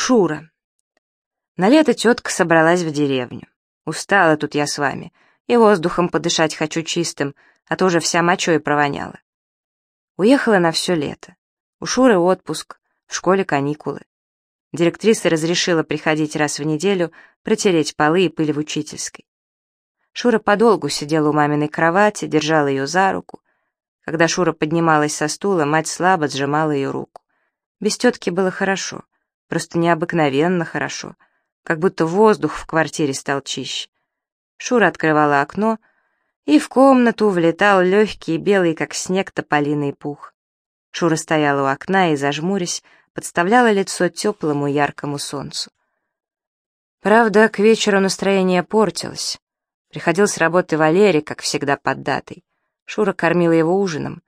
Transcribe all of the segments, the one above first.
Шура. На лето тетка собралась в деревню. Устала тут я с вами, и воздухом подышать хочу чистым, а то уже вся мочой провоняла. Уехала на все лето. У Шуры отпуск, в школе каникулы. Директриса разрешила приходить раз в неделю, протереть полы и пыль в учительской. Шура подолгу сидела у маминой кровати, держала ее за руку. Когда Шура поднималась со стула, мать слабо сжимала ее руку. Без тетки было хорошо, просто необыкновенно хорошо, как будто воздух в квартире стал чище. Шура открывала окно, и в комнату влетал легкий, белый, как снег, тополиный пух. Шура стояла у окна и, зажмурясь, подставляла лицо теплому яркому солнцу. Правда, к вечеру настроение портилось. Приходил с работы Валерий, как всегда, под датой. Шура кормила его ужином.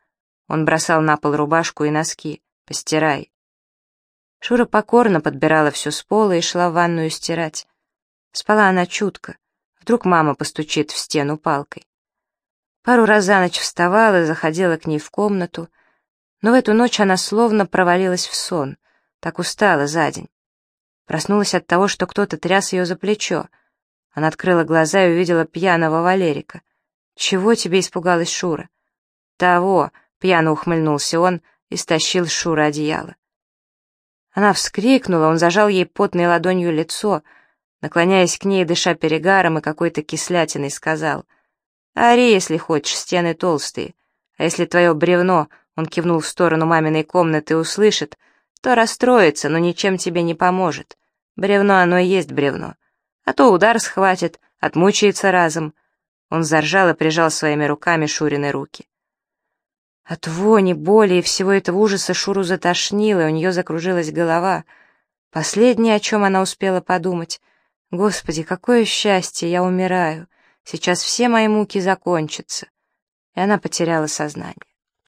Он бросал на пол рубашку и носки. «Постирай». Шура покорно подбирала все с пола и шла в ванную стирать. Спала она чутко. Вдруг мама постучит в стену палкой. Пару раз за ночь вставала, заходила к ней в комнату, но в эту ночь она словно провалилась в сон, так устала за день. Проснулась от того, что кто-то тряс ее за плечо. Она открыла глаза и увидела пьяного Валерика. «Чего тебе испугалась Шура?» «Того!» — пьяно ухмыльнулся он и стащил с Шуры одеяло. Она вскрикнула, он зажал ей потной ладонью лицо, наклоняясь к ней, дыша перегаром и какой-то кислятиной, сказал, «Ори, если хочешь, стены толстые, а если твое бревно, он кивнул в сторону маминой комнаты, услышит, то расстроится, но ничем тебе не поможет. Бревно оно и есть бревно. А то удар схватит, отмучается разом». Он заржал и прижал своими руками Шурины руки. От вони, боли и всего этого ужаса Шуру затошнило, у нее закружилась голова. Последнее, о чем она успела подумать. «Господи, какое счастье, я умираю! Сейчас все мои муки закончатся!» И она потеряла сознание.